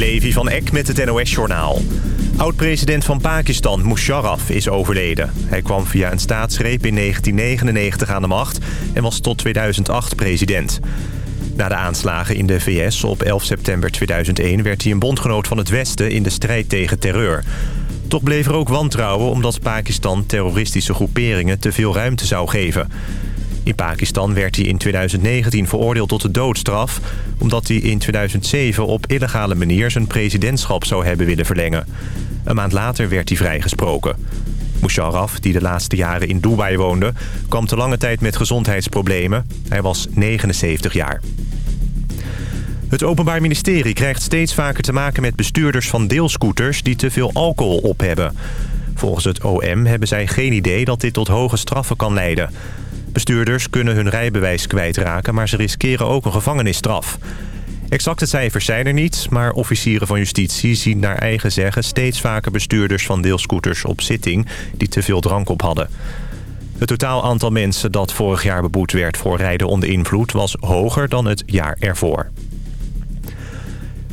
Levi van Eck met het NOS-journaal. Oud-president van Pakistan, Musharraf, is overleden. Hij kwam via een staatsgreep in 1999 aan de macht en was tot 2008 president. Na de aanslagen in de VS op 11 september 2001 werd hij een bondgenoot van het Westen in de strijd tegen terreur. Toch bleef er ook wantrouwen omdat Pakistan terroristische groeperingen te veel ruimte zou geven. In Pakistan werd hij in 2019 veroordeeld tot de doodstraf... omdat hij in 2007 op illegale manier zijn presidentschap zou hebben willen verlengen. Een maand later werd hij vrijgesproken. Musharraf, die de laatste jaren in Dubai woonde... kwam te lange tijd met gezondheidsproblemen. Hij was 79 jaar. Het Openbaar Ministerie krijgt steeds vaker te maken met bestuurders van deelscooters... die te veel alcohol op hebben. Volgens het OM hebben zij geen idee dat dit tot hoge straffen kan leiden... Bestuurders kunnen hun rijbewijs kwijtraken, maar ze riskeren ook een gevangenisstraf. Exacte cijfers zijn er niet, maar officieren van justitie zien naar eigen zeggen... steeds vaker bestuurders van deelscooters op zitting die te veel drank op hadden. Het totaal aantal mensen dat vorig jaar beboet werd voor rijden onder invloed... was hoger dan het jaar ervoor.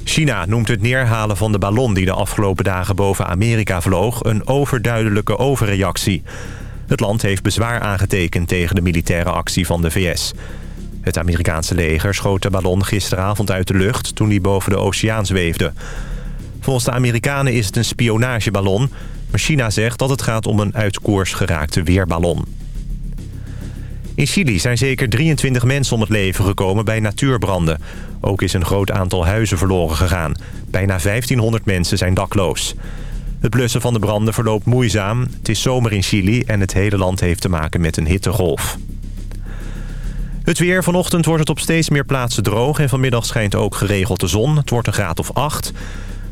China noemt het neerhalen van de ballon die de afgelopen dagen boven Amerika vloog... een overduidelijke overreactie... Het land heeft bezwaar aangetekend tegen de militaire actie van de VS. Het Amerikaanse leger schoot de ballon gisteravond uit de lucht... toen die boven de oceaan zweefde. Volgens de Amerikanen is het een spionageballon... maar China zegt dat het gaat om een uit koers geraakte weerballon. In Chili zijn zeker 23 mensen om het leven gekomen bij natuurbranden. Ook is een groot aantal huizen verloren gegaan. Bijna 1500 mensen zijn dakloos. Het blussen van de branden verloopt moeizaam. Het is zomer in Chili en het hele land heeft te maken met een hittegolf. Het weer. Vanochtend wordt het op steeds meer plaatsen droog... en vanmiddag schijnt ook geregeld de zon. Het wordt een graad of 8.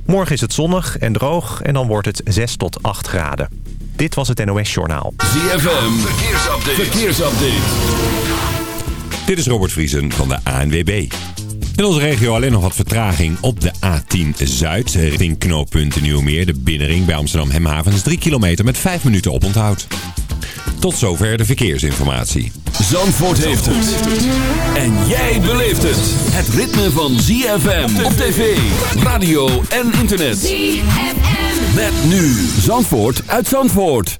Morgen is het zonnig en droog en dan wordt het 6 tot 8 graden. Dit was het NOS Journaal. ZFM. Verkeersupdate. Verkeersupdate. Dit is Robert Vriesen van de ANWB. In onze regio alleen nog wat vertraging op de A10 Zuid. Richting knooppunt Nieuwmeer. De binnenring bij Amsterdam Hemhavens 3 kilometer met 5 minuten op onthoud. Tot zover de verkeersinformatie. Zandvoort heeft het. En jij beleeft het. Het ritme van ZFM op tv, radio en internet. ZFM. Met nu Zandvoort uit Zandvoort.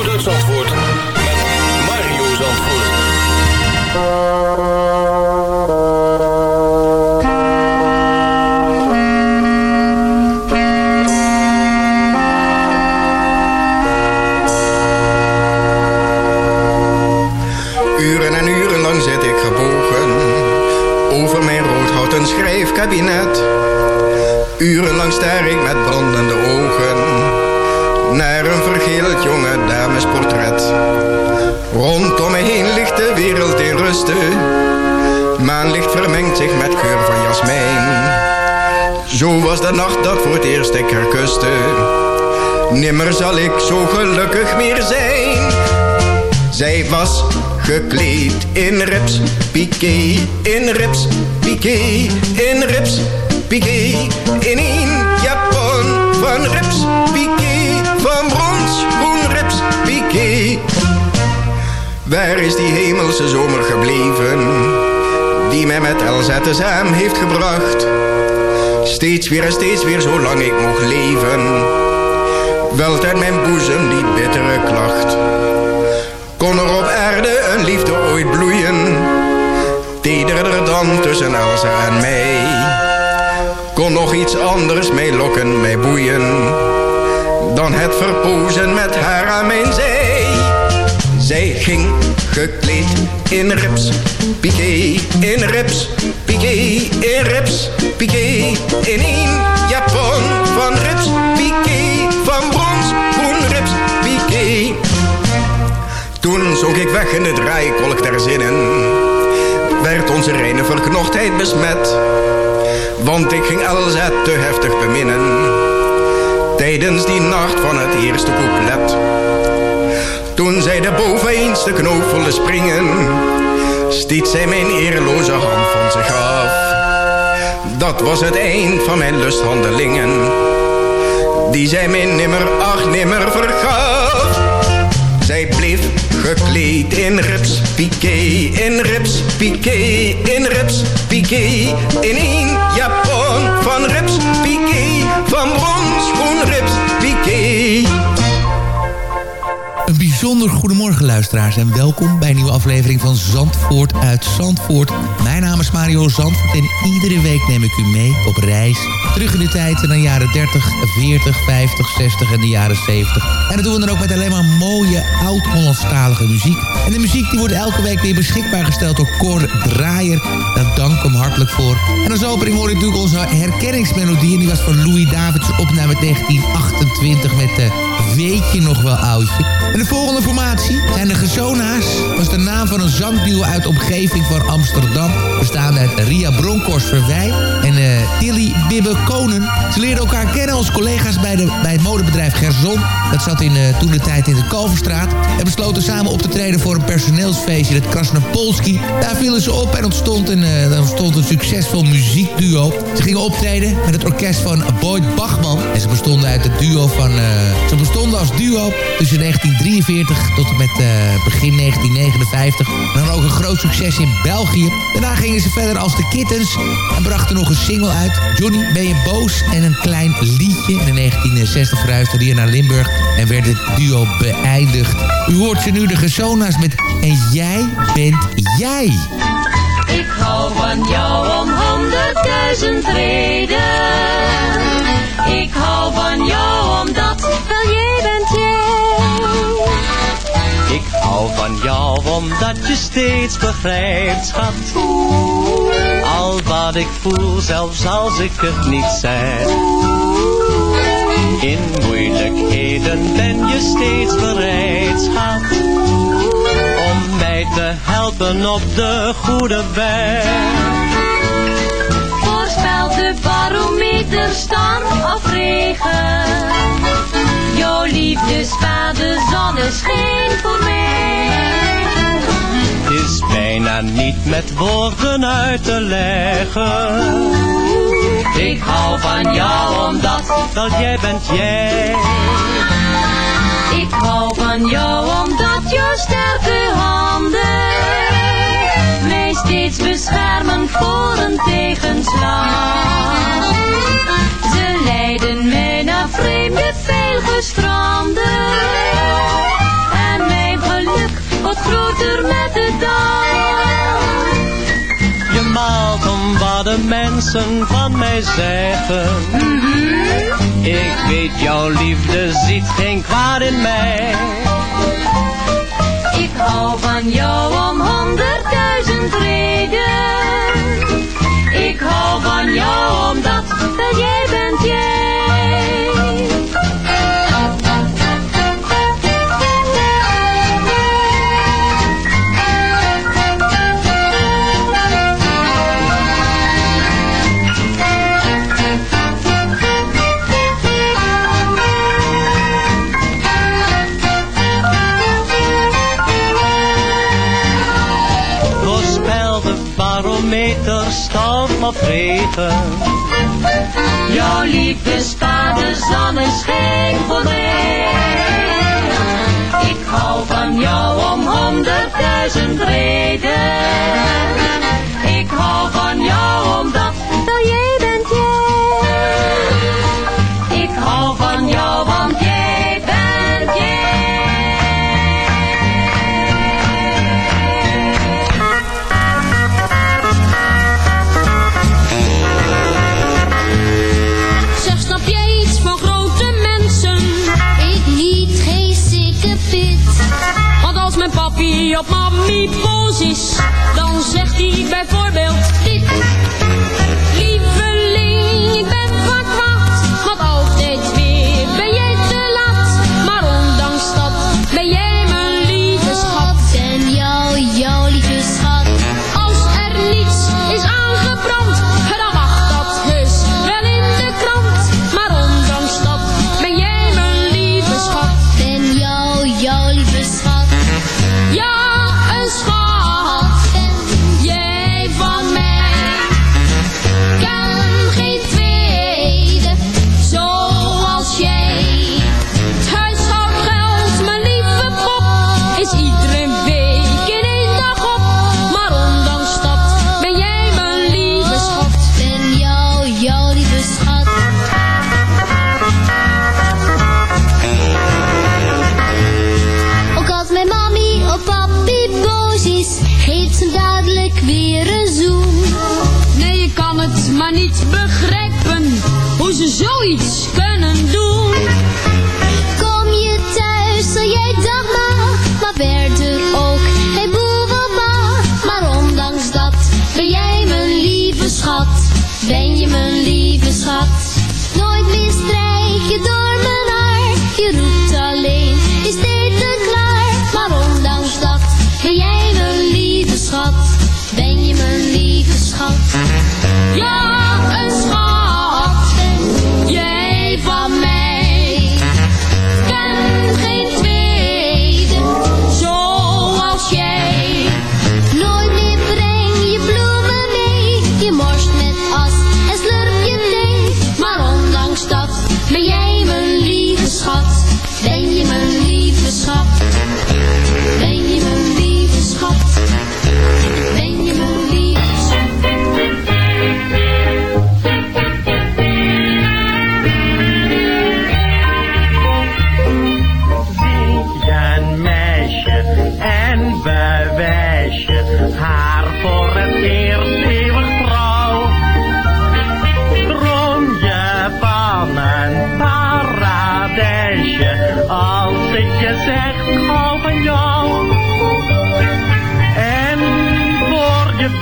Urenlang staar ik met brandende ogen naar een vergeeld jonge damesportret. Rondom me heen ligt de wereld in rusten. Maanlicht vermengt zich met geur van jasmijn. Zo was de nacht dat voor het eerst ik haar kuste. Nimmer zal ik zo gelukkig meer zijn. Zij was gekleed in rips, piqué, in rips, piqué, in rips, piqué. In een japon van rips, Waar is die hemelse zomer gebleven, die mij met samen heeft gebracht? Steeds weer en steeds weer, zolang ik mocht leven, welt uit mijn boezem die bittere klacht. Kon er op aarde een liefde ooit bloeien, tederder dan tussen Elsa en mij? Kon nog iets anders mij lokken, mij boeien, dan het verpozen met haar aan mijn zij? Ging gekleed in rips, piqué in rips, piqué in rips, piqué in één japon van rips, piqué van brons, groen rips, piqué. Toen zoek ik weg in de draaikolk der zinnen, werd onze reine verknochtheid besmet. Want ik ging Elzet te heftig beminnen, tijdens die nacht van het eerste couplet. Toen zij de boveneens de knoop wilde springen, stiet zij mijn eerloze hand van zich af. Dat was het eind van mijn lusthandelingen, die zij mij nimmer, ach nimmer vergaf. Zij bleef gekleed in rips, piqué, in rips, piqué, in rips, piqué, in één japon van rips, piqué, bijzonder goedemorgen luisteraars en welkom bij een nieuwe aflevering van Zandvoort uit Zandvoort. Mijn naam is Mario Zandvoort en iedere week neem ik u mee op reis. Terug in de tijd in de jaren 30, 40, 50, 60 en de jaren 70. En dat doen we dan ook met alleen maar mooie oud-Hollandstalige muziek. En de muziek die wordt elke week weer beschikbaar gesteld door Cor Draaier. Daar dank ik hem hartelijk voor. En als opening hoor ik natuurlijk onze herkenningsmelodie. En die was van Louis Davids opname 1928 met de Weet je nog wel oudje? En de volgende formatie zijn de Gezona's. was de naam van een zangduo uit de omgeving van Amsterdam. Bestaande uit Ria Bronkhorst Verwij en uh, Tilly Bibbe Konen. Ze leerden elkaar kennen als collega's bij, de, bij het modebedrijf Gerson. Dat zat in, uh, toen de tijd in de Kalverstraat. En besloten samen op te treden voor een personeelsfeestje, het Krasnopolski. Daar vielen ze op en ontstond een, uh, ontstond een succesvol muziekduo. Ze gingen optreden met het orkest van Boyd Bachman. En ze bestonden uit het duo van... ze bestonden als duo tussen 1943 tot en met begin 1959. En dan ook een groot succes in België. Daarna gingen ze verder als de Kittens en brachten nog een single uit. Johnny, ben je boos? En een klein liedje. In 1960 verhuisde hij naar Limburg en werd het duo beëindigd. U hoort ze nu de Gezona's met En jij bent jij. Ik hou van jou om honderdduizend reden. Ik hou van jou omdat wel jij bent jij. Ik hou van jou omdat je steeds begrijpt, schat. Al wat ik voel, zelfs als ik het niet zeg. In moeilijkheden ben je steeds bereid, schat. Om mij te helpen op de goede weg de barometer storm of regen. Jouw liefdesvader zonneschijn voor mij. Is bijna niet met woorden uit te leggen. Ik hou van jou omdat dat jij bent jij. Ik hou van jou omdat jouw sterke handen mij steeds beschermen voor een tegenslag. Ze leiden mij naar vreemde veilige met de dag. Je maalt om wat de mensen van mij zeggen. Ik weet jouw liefde ziet geen kwaad in mij. Ik hou van jou om honderdduizend reden. Ik hou van jou omdat jij bent jij. Regen. Jouw liefdesvader zonneschijn voor mij. Ik hou van jou om honderdduizend reden. Ik hou van jou omdat bent jij. Op mami boos is, dan zegt hij bijvoorbeeld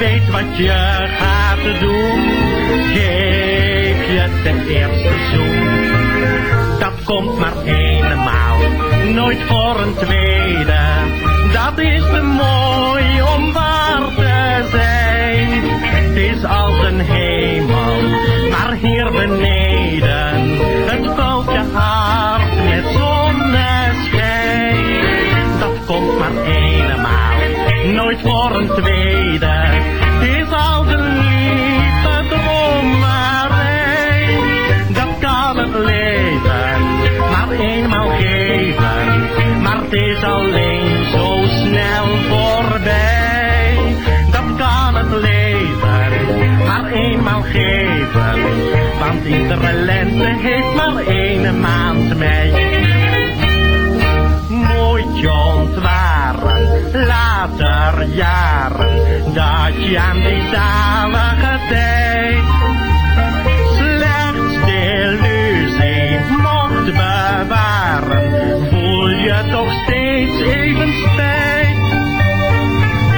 weet wat je gaat doen, geef je ten eerste zoen. Dat komt maar eenmaal, nooit voor een tweede. Dat is te mooi om waar te zijn. Het is als een hemel, maar hier beneden. Het vult je hart met zonneschijn. Dat komt maar eenmaal, nooit voor een tweede. Één maand mei. Nooit ontwaren, later jaren, dat je aan die zalige tijd slechts de illusie mocht bewaren, voel je toch steeds even spijt.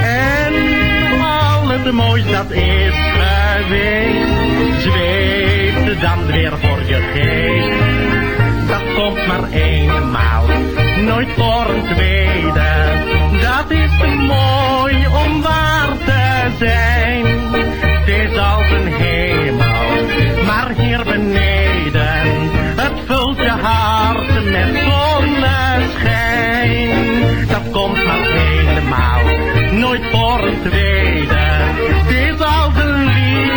En al het moois dat is geweest, zweeft dan weer voor je geest. Nooit voor een tweede. Dat is te mooi om waar te zijn. Het is als een hemel, maar hier beneden. Het vult je hart met zonneschijn. Dat komt maar eenmaal, nooit voor een tweede. Het is een lieve.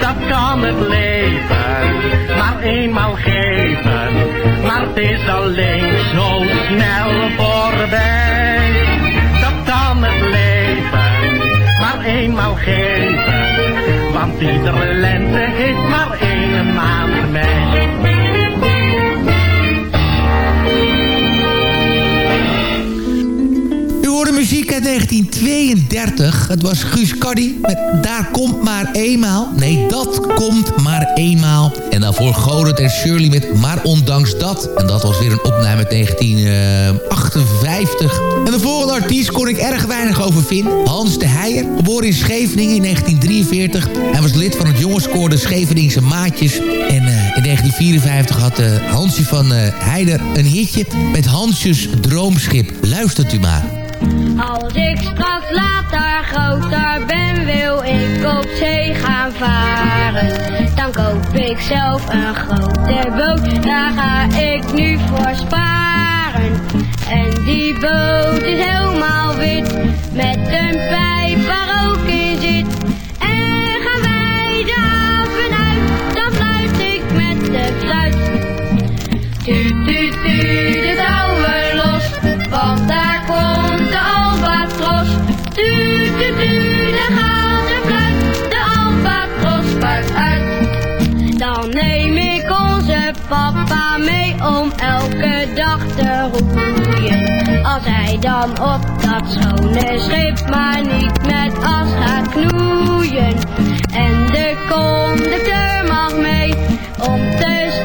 Dat kan het leven maar eenmaal geven. Maar het is alleen zo snel voorbij. Dat kan het leven maar eenmaal geven. Want iedere lente heeft maar één maand mei. 1932. Het was Guus Caddy met Daar komt maar eenmaal. Nee, dat komt maar eenmaal. En daarvoor Godert en Shirley met Maar ondanks dat. En dat was weer een opname uit 1958. En de volgende artiest kon ik erg weinig over vinden. Hans de Heijer, geboren in Scheveningen in 1943. Hij was lid van het jongenskoor de Scheveningse Maatjes. En uh, in 1954 had uh, Hansje van uh, Heider een hitje met Hansjes Droomschip. Luistert u maar. Als ik straks later groter ben, wil ik op zee gaan varen. Dan koop ik zelf een grote boot, daar ga ik nu voor sparen. En die boot is helemaal wit, met een pijp waar ook in zit. En gaan wij de uit, dan fluit ik met de fluit. Mee om elke dag te roeien. Als hij dan op dat schone schip maar niet met as gaat knoeien. En de conducteur mag mee om te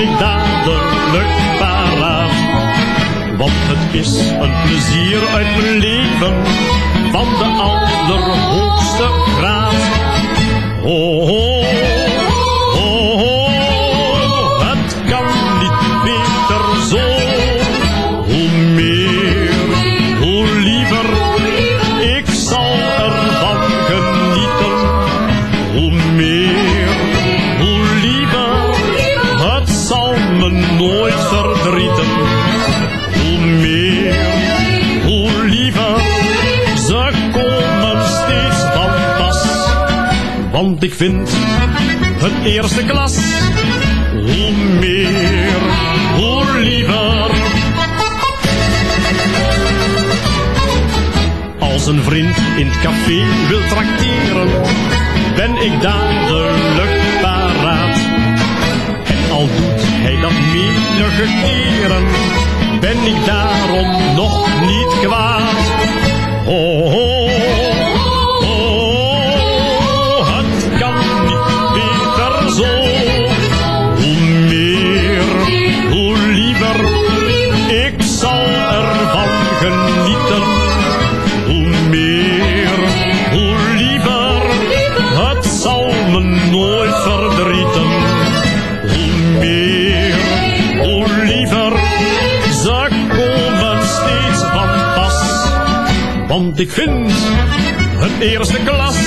ik dadelijk paraat. Want het is een plezier uit mijn leven, van de allerhoogste graad. Oh, oh, ik vind het eerste klas. Hoe meer, hoe liever. Als een vriend in het café wil trakteren, ben ik dadelijk paraat. En al doet hij dat menige keren, ben ik daarom nog niet kwaad. Oh, Ik vind het eerste klas.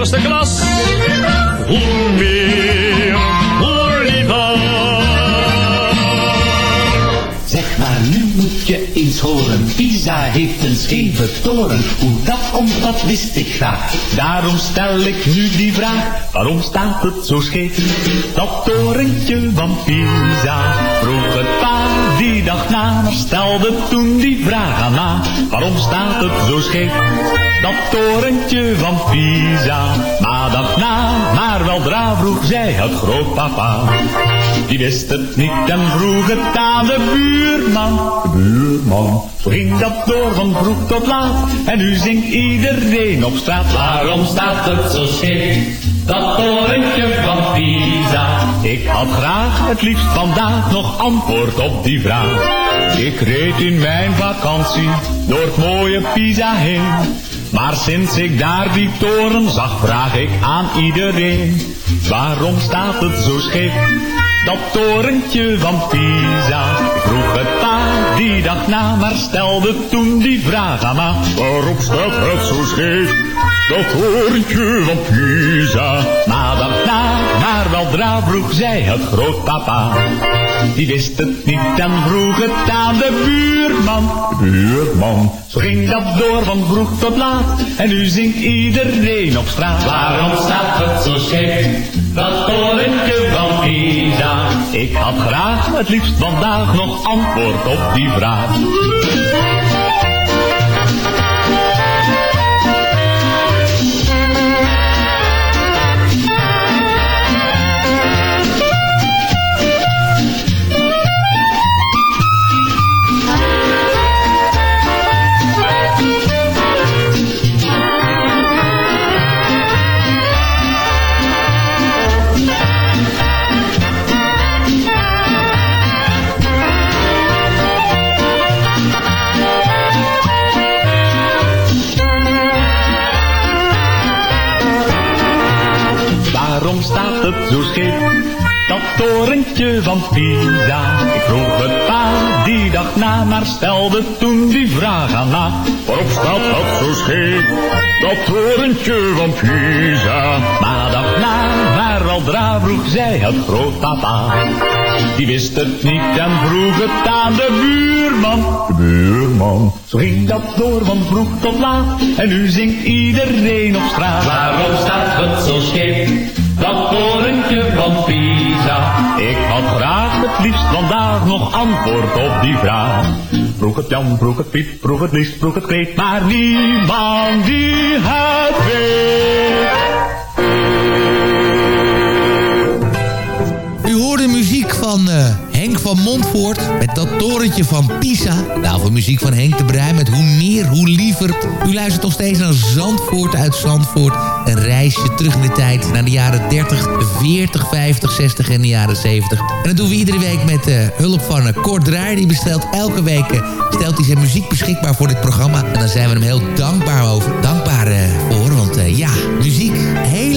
Eerste klas. Hoe meer, hoe. Zeg maar, nu moet je eens horen. Pisa heeft een scheve toren. Hoe dat komt, dat wist ik graag. Daarom stel ik nu die vraag. Waarom staat het zo scheef? Dat torentje van Pisa. Vroeg het pa die dag na. Stelde toen die vraag aan na. Waarom staat het zo scheef? Dat torentje van Pisa. Maar dat na, maar weldra vroeg zij het grootpapa. Die wist het niet en vroeg het aan de buurman. De buurman. Zo ging dat door van vroeg tot laat. En nu zingt iedereen op straat. Waarom staat het zo scheef? Dat torentje van Pisa. Ik had graag het liefst vandaag nog antwoord op die vraag. Ik reed in mijn vakantie door het mooie Pisa heen. Maar sinds ik daar die toren zag, vraag ik aan iedereen. Waarom staat het zo scheef? Dat torentje van Pisa. Vroeg het pa die dag na, maar stelde toen die vraag aan ma. Waarom staat het zo scheef? Dat torentje van Pisa. Maar dag na, maar weldra vroeg zij het grootpapa. Die wist het niet en vroeg het aan de buurman. Buurman. Zo ging dat door van vroeg tot laat. En nu zingt iedereen op straat. Waarom staat het zo scheef? Dat torentje van Pisa. Ik had graag het liefst vandaag nog antwoord op die vraag. Dat torentje van Pisa. Ik vroeg het pa die dag na, maar stelde toen die vraag aan na. Waarom staat dat zo scheef? Dat torentje van Pisa. Maar dag na, maar weldra vroeg zij het grootpapa. Die wist het niet en vroeg het aan de buurman. De buurman. Zo ging dat door van vroeg tot laat. En nu zingt iedereen op straat. Waarom staat het zo scheef? Dat torentje van Pisa. Ik had graag het liefst vandaag nog antwoord op die vraag. Vroeg het Jan, vroeg het Piet, vroeg het Lies, vroeg het Kreet, maar niemand die het weet. U hoorde muziek van eh, Henk van Montvoort met dat torentje van Pisa. Nou, voor muziek van Henk de Bruin met Hoe meer, hoe liever. U luistert nog steeds naar Zandvoort uit Zandvoort. Een reisje terug in de tijd naar de jaren 30, 40, 50, 60 en de jaren 70. En dat doen we iedere week met uh, hulp van uh, Kort Draaier. Die bestelt elke week uh, stelt hij zijn muziek beschikbaar voor dit programma. En daar zijn we hem heel dankbaar over. Dankbaar voor, want ja, muziek,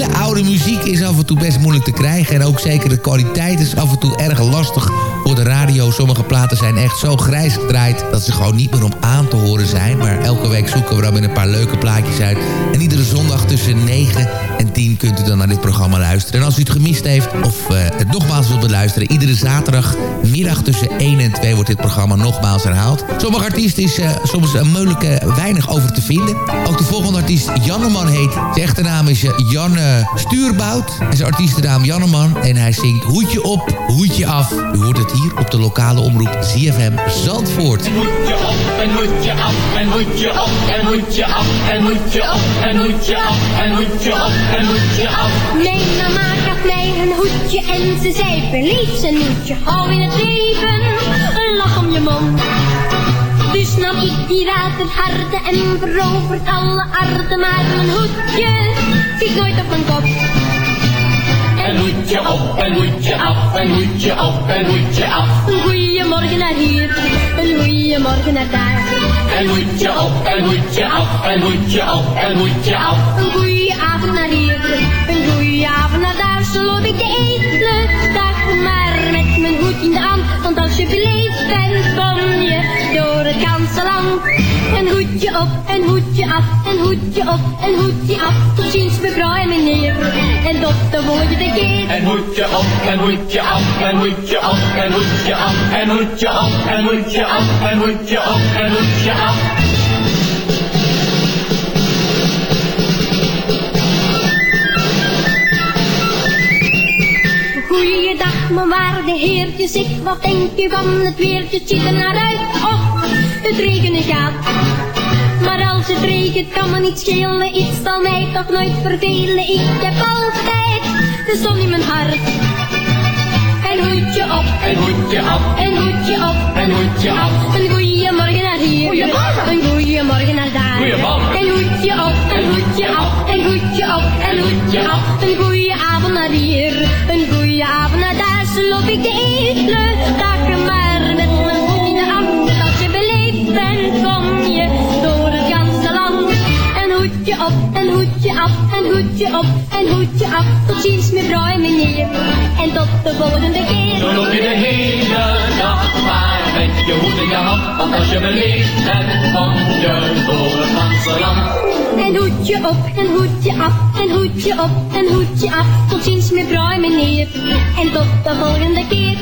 hele oude muziek is af en toe best moeilijk te krijgen. En ook zeker de kwaliteit is af en toe erg lastig voor de radio. Sommige platen zijn echt zo grijs gedraaid dat ze gewoon niet meer om aan te horen zijn. Maar elke week zoeken we dan weer een paar leuke plaatjes uit. En iedere zondag tussen 9 en 10 kunt u dan naar dit programma luisteren. En als u het gemist heeft of uh, het nogmaals wilt beluisteren... iedere zaterdagmiddag tussen 1 en 2 wordt dit programma nogmaals herhaald. Sommige artiesten is uh, soms een moeilijke weinig over te vinden. Ook de volgende artiest Janneman heet. Zijn echte naam is uh, Jan Stuurbout. En zijn artiestennaam Janneman. En hij zingt Hoedje op, hoedje af. U hoort het hier op de lokale omroep ZFM Zandvoort. En hoedje op, en hoedje af, en hoedje op, en hoedje af, en hoedje op, en hoedje af, en hoedje op, en hoedje af. Mijn mama gaf mij een hoedje en ze zei verliefd zijn hoedje. Hou in het leven een lach om je mond. Dus nam ik die waterharde en veroverd alle aarde. Maar mijn hoedje nooit op mijn kop. En hoedje op, en hoedje af, en hoedje op, en hoedje af. Een goeiemorgen naar hier, een goeiemorgen naar daar. En hoedje op, en hoedje af, en hoedje op, en hoedje af. Een goeie avond naar hier, een goeie avond naar daar. Zo loop ik de hele dag maar met in de. Want als je beleefd bent, kom je door het ganse land. Een hoedje op, een hoedje af, een hoedje op, een hoedje af. Tot ziens mevrouw en meneer, en tot de volgende keer. En hoedje op, en hoedje af, en hoedje op, en hoedje af, en hoedje op, en hoedje af, en hoedje op, en hoedje af. Goeiedag, mijn waarde heertjes, ik wat denk u van het weertje, het ziet er naar uit. Och, het regenen gaat. Maar als het regent kan me niet schelen, iets zal mij toch nooit vervelen. Ik heb altijd de zon in mijn hart. Een hoedje op, Een hoedje af, een hoedje op, een hoedje af. een goeiemorgen naar hier, Goeiemorgen. een goeiemorgen naar daar. Goeiemorgen. Een hoedje op, een hoedje af, een hoedje op, een hoedje af. Een goeie avond naar hier, een goeie avond naar daar. Zo loop ik de hele dag maar met mijn voeten af. Als je beleefd bent, kom je door het ganse land. Een hoedje op, een hoedje af, een hoedje op, een hoedje af. Tot ziens mevrouw en meneer, en tot de volgende keer. Zo loop je de hele dag maar met je hoed in je hand. Want als je beleefd bent, kom je door het ganse land. Een hoedje op, een hoedje af, een hoedje op, een hoedje af. Tot ziens mevrouw en meneer, en tot de volgende keer.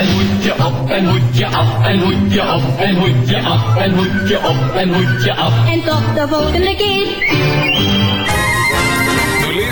En hoedje op, en hoedje af, en hoedje op, en hoedje af, en hoedje op, en hoedje af. En tot de volgende keer.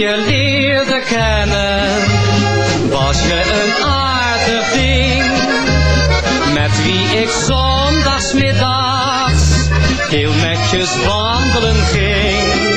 je leerde kennen, was je een aardig ding. Met wie ik zondagsmiddags heel netjes wandelen ging.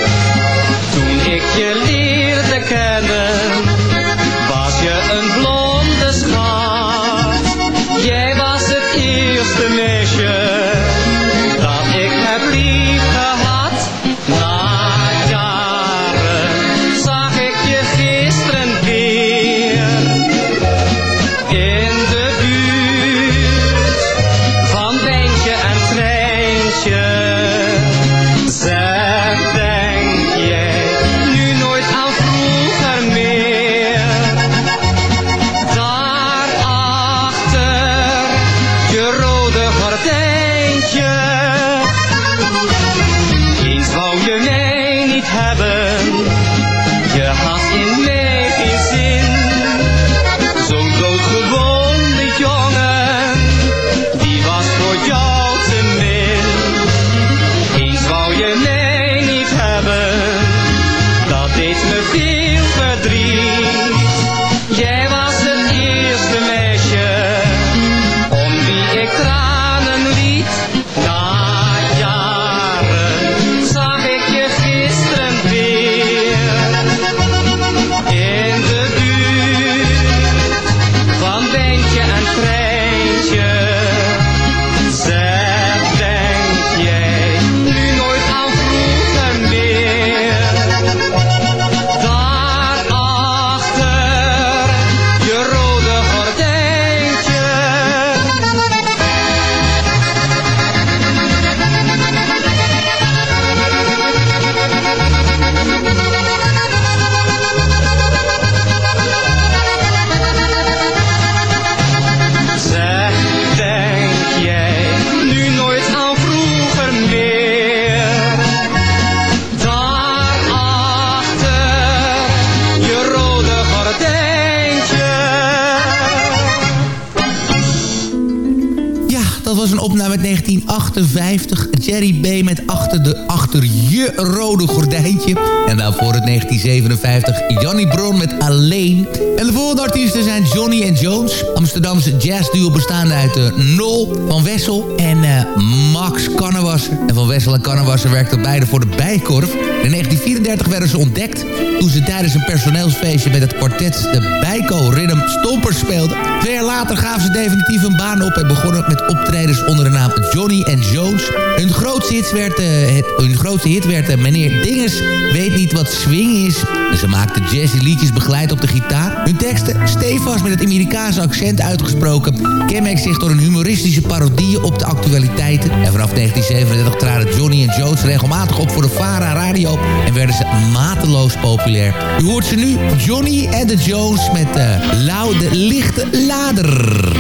1958. Jerry B. met achter, de, achter je rode gordijntje. En daarvoor het 1957 Johnny Bron met Alleen. En de volgende artiesten zijn Johnny en Jones. Amsterdamse jazzduo bestaande uit uh, Nol van Wessel en eh, Max Kannewasser. En van Wessel en Kannewasser werkten beide voor de Bijkorf. In 1934 werden ze ontdekt toen ze tijdens een personeelsfeestje met het kwartet de Bijko Rhythm Stompers speelden. Twee jaar later gaven ze definitief een baan op en begonnen met optredens onder de naam Johnny and Jones. Hun grootste hit werd, eh, grootste hit werd eh, Meneer Dinges weet niet wat swing is. En ze maakten jazzy liedjes begeleid op de gitaar. Hun teksten, stevast met het Amerikaanse accent uitgesproken, gesproken... kenmerkt zich door een humoristische parodie op de actualiteiten. En vanaf 1937 traden Johnny en Jones regelmatig op voor de Vara Radio... en werden ze mateloos populair. U hoort ze nu, Johnny en de Jones met eh, de loude Lichte Lader.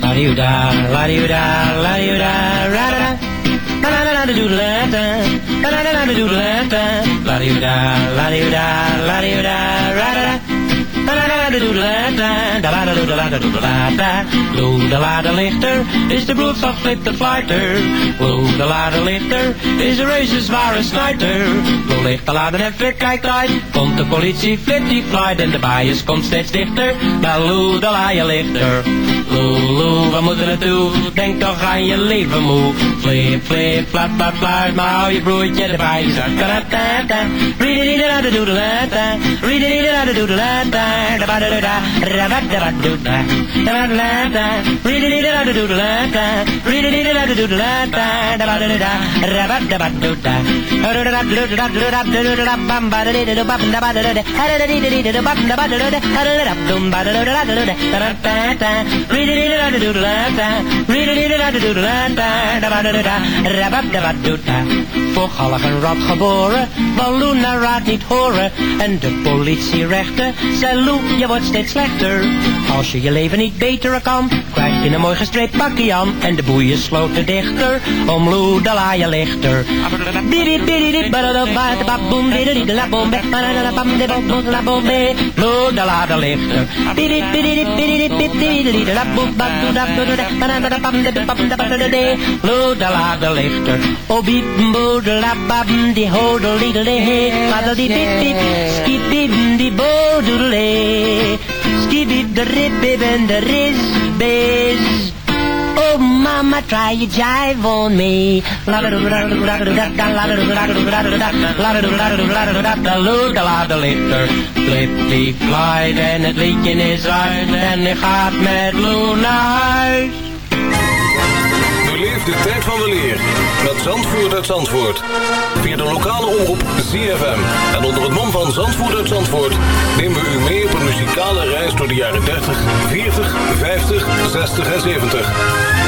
La -di -da, Doedeladerlichter is de bloedvat flitterfluiter. lichter is de reuze zware de Doelichtelader en verkijkt uit, komt de politie flitty flight en de bias komt steeds dichter. Doedeladerlichter. lichter. Oeh, we moeten naartoe, denk toch aan je leven moe. Flip, flip, flap, flat, flap, maar hou je broertje erbij. Je zegt, da da da, read it, da da da da da, read it, da da da da da, da da da da, da da da da, da da da da, read it, da da da da da, de it, da da da da da, da da da da, da da da da da. ta, ta voor galgen rat geboren, balloon naar raad niet horen. En de politierechter zei loe, je wordt steeds slechter. Als je je leven niet beter kan, krijg je een mooi gestreept pakje aan. En de boeien sloten dichter, om Lou de lichter. De lichter boop de la da lifter o beep bo da la ho he ma skip bip di bo le skip bip da rip de and Mama, try your jive on me. Flippy Clyde en het liedje is uit en hij gaat met Lou naar huis. De tijd van de leer met Zandvoort uit Zandvoort. Via de lokale omroep ZFM. En onder het mom van Zandvoort uit Zandvoort... nemen we u mee op een muzikale reis door de jaren 30, 40, 50, 60 en 70.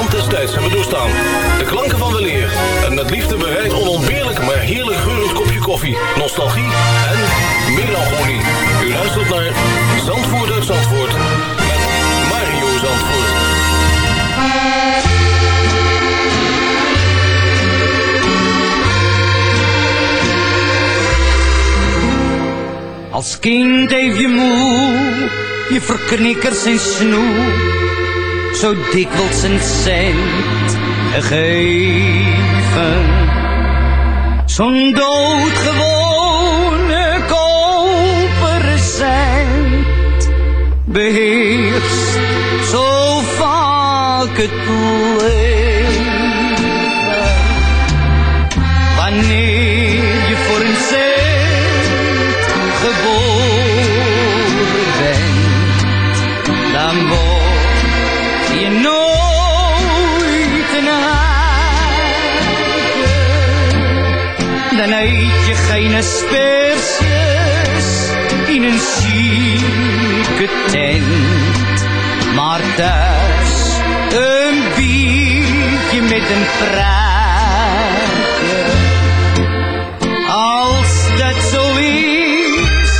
Tand des tijds hebben doorstaan. De klanken van weleer en met liefde bereid onontbeerlijk maar heerlijk geurend kopje koffie, nostalgie en melancholie. U luistert naar Zandvoort uit Zandvoort met Mario Zandvoort. Als kind heeft je moe, je verknikkers en snoe, zo dikwijls een cent gegeven. Zo'n doodgewone koperen cent beheerst zo vaak het leven. Wanneer Dan eet je geen asperges in een zieke tent, maar thuis een biertje met een praatje. Als dat zo is,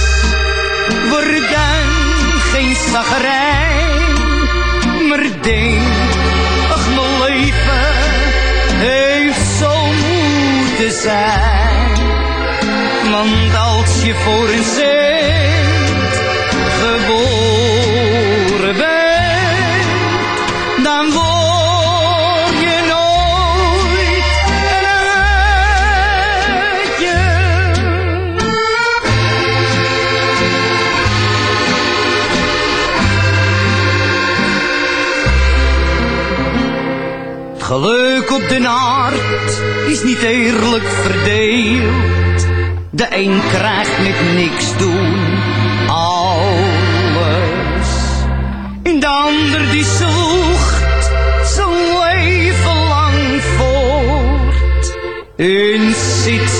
word dan geen zagrijn, voor een cent geboren bent, dan word je nooit een uitje. Geluk op de aard is niet eerlijk verdeeld. De een krijgt met niks doen alles. En de ander die zwoegt zijn leven lang voort. En zit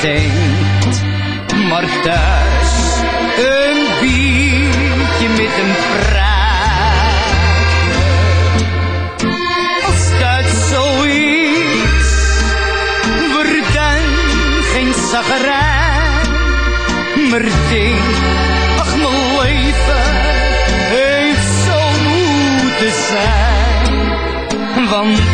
tent, maar thuis een biertje met een praatje. Als dat zo is, word dan geen zagrijn, maar denk, ach mijn leven heeft zo moeten zijn. Want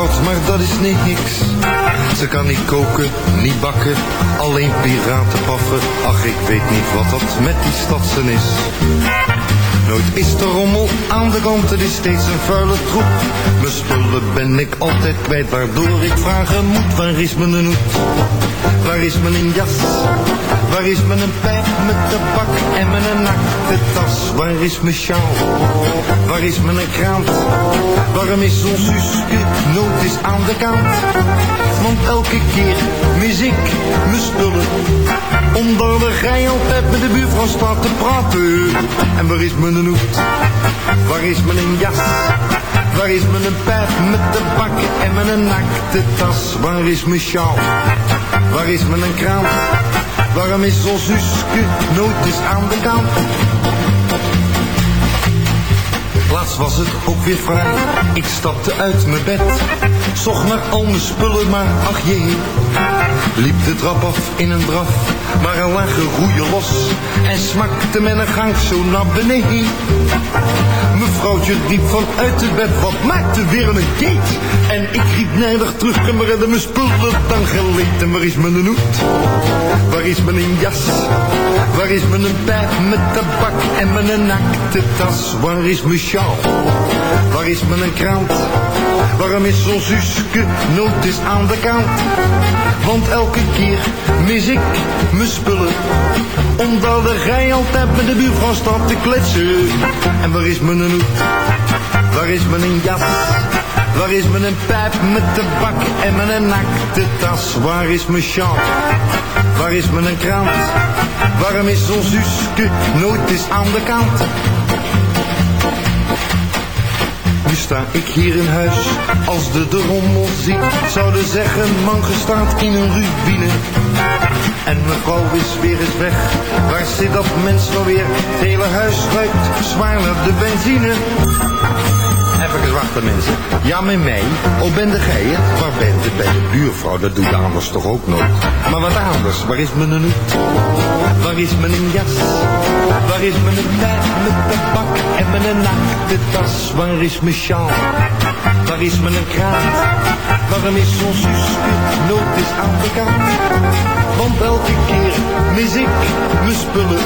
maar dat is niks. Ze kan niet koken, niet bakken, alleen piraten paffen. Ach, ik weet niet wat dat met die stadsen is. Nooit is de rommel aan de kant, het is steeds een vuile troep. Mijn spullen ben ik altijd kwijt, waardoor ik vragen moet. Waar is mijn hoed? Waar is mijn jas? Waar is mijn pijp met tabak en mijn nakte tas? Waar is mijn sjaal? Waar is mijn krant? Waarom is ons Suske nooit eens aan de kant? Want elke keer mis ik mijn spullen. Onder de rij altijd met de buurvrouw staat te praten. En waar is mijn hoed? Waar is mijn jas? Waar is mijn pijp met tabak en mijn nakte tas? Waar is mijn sjaal? Waar is mijn krant? Waarom is ons Suske nooit eens aan de kant? Laatst was het ook weer vrij. Ik stapte uit mijn bed. Zocht naar al mijn spullen, maar ach jee. Liep de trap af in een draf. Maar er lagen roeien los. En smakte men een gang zo naar beneden. Mevrouwtje riep vanuit het bed. Wat maakte weer een keet? En we redden mijn spullen dan geleed. En waar is mijn hoed? Waar is mijn jas? Waar is mijn pijp met tabak en mijn nakte tas? Waar is mijn sjaal? Waar is mijn krant? Waarom is zo'n Suske nooit eens aan de kant? Want elke keer mis ik mijn spullen. Omdat de rij altijd met de buurvrouw staat te kletsen. En waar is mijn hoed? Waar is mijn jas? Waar is mijn pijp met tabak en mijn nakte tas? Waar is mijn sjaal? Waar is mijn krant? Waarom is zo'n Suske nooit eens aan de kant? Nu sta ik hier in huis, als de de rommel ziet, zouden zeggen, man gestaat in een rubine. En mevrouw is weer eens weg, waar zit dat mens nou weer? Het hele huis ruikt zwaar naar de benzine. Even wachten mensen. Ja, met mij. Oh, ben de gij het? Waar bent u bij de buurvrouw? Dat doe je anders toch ook nooit? Maar wat anders? Waar is mijn hoed? Waar is mijn jas? Waar is mijn pijp met tabak en mijn nakte tas? Waar is mijn sjaal? Waar is mijn kraan? Waarom is zo'n eens aan de kant? Want elke keer mis ik mijn spullen.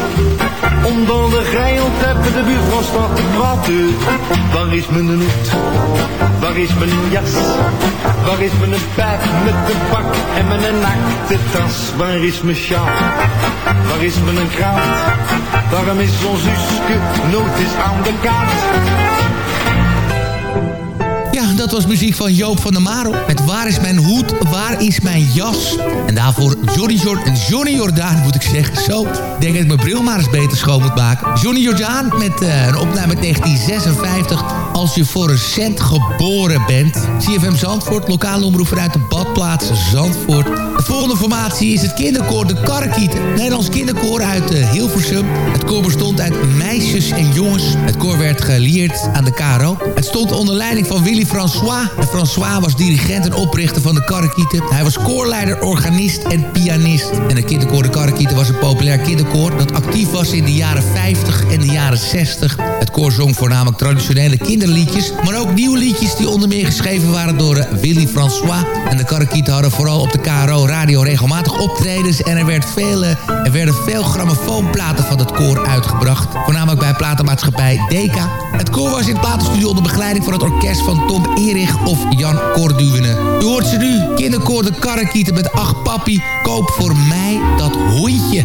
Omdat de altijd met de buurvrouw staat te praten. Waar is mijn hoed? Waar is mijn jas? Waar is mijn pijp met de bak en mijn nakte tas? Waar is mijn sjaal? Waar is mijn kraan? Waarom is zo'n Suske nooit eens aan de kaart? Dat was muziek van Joop van der Maro. Met Waar is mijn hoed, waar is mijn jas? En daarvoor Johnny, en Johnny Jordaan, moet ik zeggen. Zo, ik denk dat ik mijn bril maar eens beter schoon moet maken. Johnny Jordaan met uh, een opname uit 1956. Als je voor een cent geboren bent. CFM Zandvoort, lokale omroep vanuit de badplaats Zandvoort. De volgende formatie is het kinderkoor De Karrekieten. Nederlands kinderkoor uit uh, Hilversum. Het koor bestond uit meisjes en jongens. Het koor werd gelieerd aan de KRO. Het stond onder leiding van Willy François. En François was dirigent en oprichter van de Karrekieten. Hij was koorleider, organist en pianist. En het kinderkoor De Karrekieten was een populair kinderkoor... dat actief was in de jaren 50 en de jaren 60. Het koor zong voornamelijk traditionele kinderliedjes... maar ook nieuwe liedjes die onder meer geschreven waren door uh, Willy François. En de Karrekieten hadden vooral op de KRO radio regelmatig optredens... en er, werd veel, uh, er werden veel grammofoonplaten van het koor uitgebracht. Voornamelijk bij platenmaatschappij Deka. Het koor was in het platenstudio onder begeleiding van het orkest van Tom Erich of Jan Corduwene. U hoort ze nu, kinderkoor de Karrekieten met Ach Papi, koop voor mij dat hondje.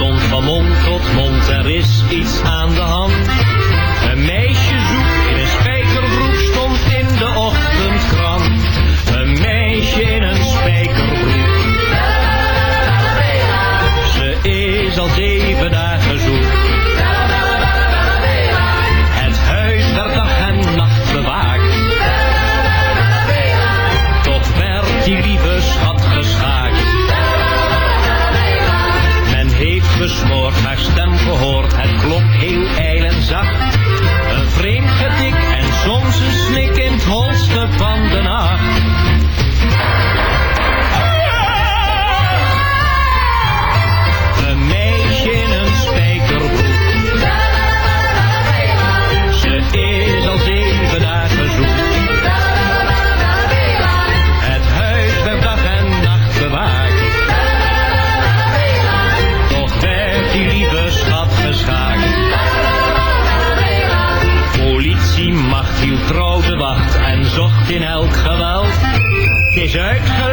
terstond van mond tot mond, er is iets aan de hand. Een meisje zoekt in een spijkerbroek stond in de ochtendkrant. Een meisje in een spijkerbroek. Ze is al zeven dagen zoek. Gehoord, het klonk heel ijl en zacht. Het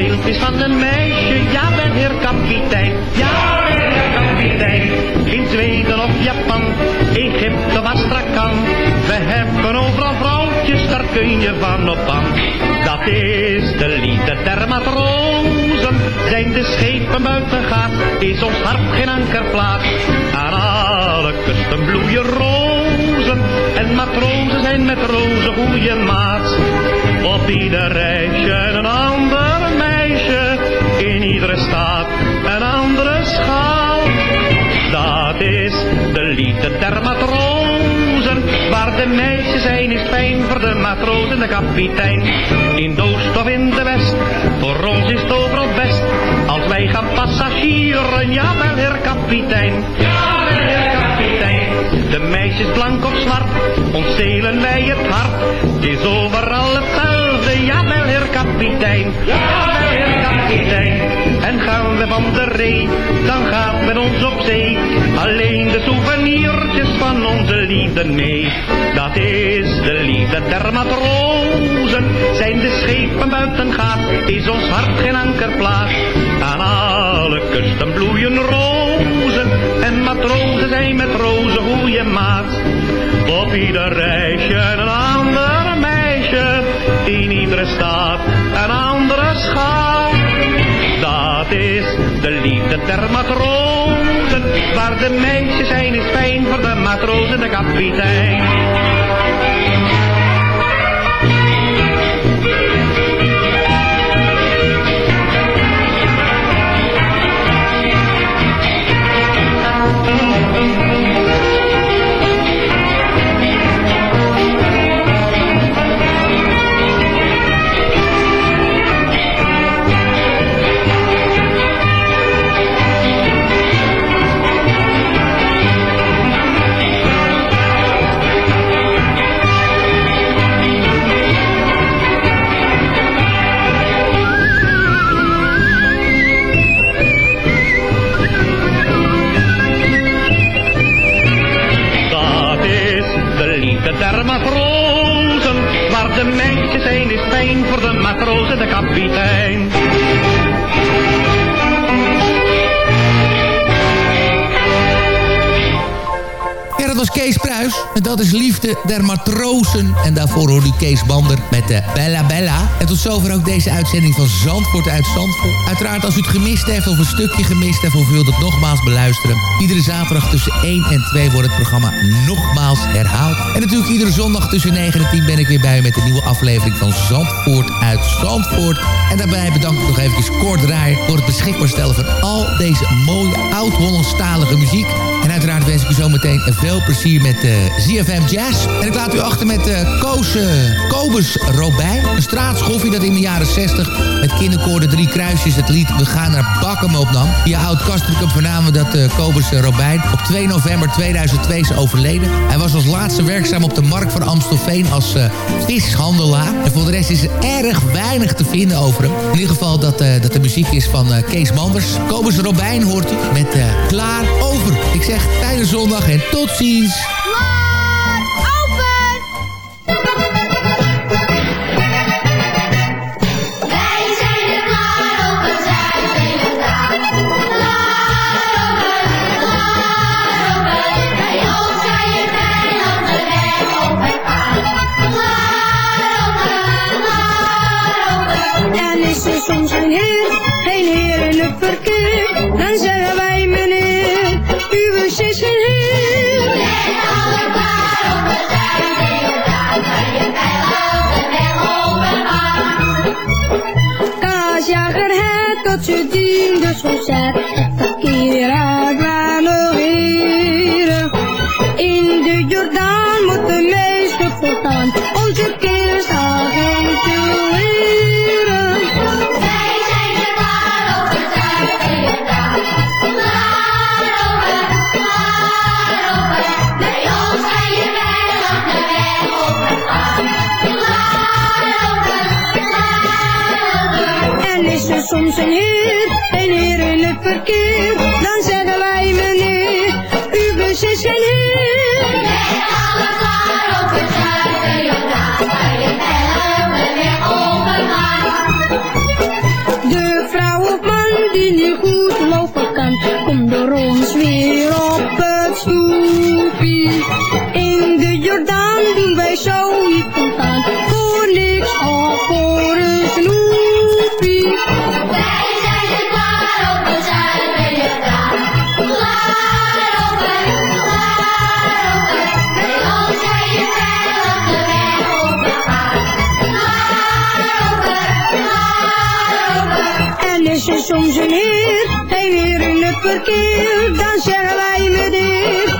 beeldjes van een meisje. Jawel, heer kapitein. Jawel, heer kapitein. In Zweden of Japan, Egypte, wat strak kan. We hebben overal vrouwtjes, daar kun je van op aan. Dat is de liefde der matrozen. Zijn de schepen buiten gaat, is ons hart geen ankerplaats. Aan alle kusten bloeien rozen. En matrozen zijn met rozen goede maats. Op ieder reisje een ander. In iedere staat een andere schaal. Dat is de liefde der matrozen. Waar de meisjes zijn is fijn voor de matroos en de kapitein. In de oost of in de west, voor ons is het overal best. Als wij gaan passagieren, jawel heer kapitein. Jawel heer kapitein. De meisjes blank of zwart, ons delen wij het hart. Het is overal hetzelfde, jawel heer kapitein. Jawel heer kapitein. En gaan we van de ree, dan gaat met ons op zee. Alleen de souvenirtjes van onze liefde mee. Dat is de liefde der matrozen. Zijn de schepen buiten gaat, is ons hart geen ankerplaats. Aan alle kusten bloeien rozen. En matrozen zijn met rozen goede maat. Op ieder reisje een ander. In iedere stad een andere schat. Dat is de liefde der matrozen. Waar de meisjes zijn is fijn voor de matroos en de kapitein. Meisjes zijn is fijn voor de matrozen de kapitein. Was Kees Pruis. En dat is Liefde der Matrozen. En daarvoor hoorde u Kees Bander met de Bella Bella. En tot zover ook deze uitzending van Zandvoort uit Zandvoort. Uiteraard als u het gemist heeft of een stukje gemist heeft... of u wilt het nogmaals beluisteren. Iedere zaterdag tussen 1 en 2 wordt het programma nogmaals herhaald. En natuurlijk iedere zondag tussen 9 en 10 ben ik weer bij u... met een nieuwe aflevering van Zandvoort uit Zandvoort. En daarbij bedank ik nog eventjes Kort voor het beschikbaar stellen van al deze mooie oud-Hollandstalige muziek. En uiteraard wens ik u zometeen veel plezier met uh, ZFM Jazz. En ik laat u achter met uh, Koos, uh, Kobus Robijn. Een straatschoffie dat in de jaren 60 met kinderkoor de Drie Kruisjes het lied We gaan naar Bakken opnam. Via oud Kastrikum vernamen dat uh, Kobus Robijn op 2 november 2002 is overleden. Hij was als laatste werkzaam op de markt van Amstelveen als vishandelaar. En voor de rest is er erg weinig te vinden over hem. In ieder geval dat, dat de muziek is van Kees Manders. Kobus Robijn hoort u met Klaar Over. Ik zeg fijne zondag en tot ziens. Klaar, open! Wij zijn er klaar op het. Klaar open, klaar open. Bij ons ga je veilig de weg op. Klaar open, klaar open. En is er soms een heer, geen heer in het verkeer, dan zeggen wij het tot je diende zo zet, in het verkeer, dan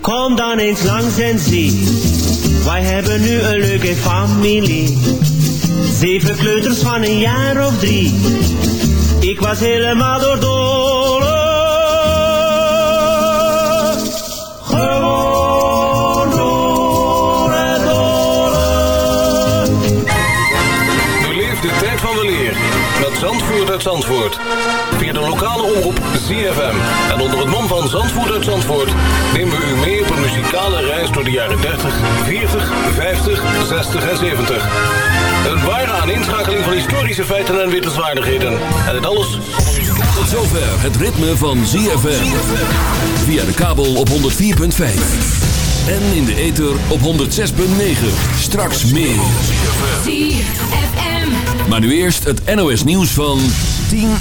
Kom dan eens langs en zie. Wij hebben nu een leuke familie. Zeven kleuters van een jaar of drie. Ik was helemaal doordolle. Gewoon dolle, dolle. Beleef de tijd van met Zandvoort uit Zandvoort. Via de lokale omroep ZFM. En onder het mom van Zandvoort uit Zandvoort nemen we u mee op een muzikale reis door de jaren 30, 40, 50, 60 en 70. Een ware aaninschakeling van historische feiten en wittelswaardigheden. En dit alles... Tot zover het ritme van ZFM. Via de kabel op 104.5. En in de ether op 106.9. Straks meer. ZFM. Maar nu eerst het NOS nieuws van 10 uur.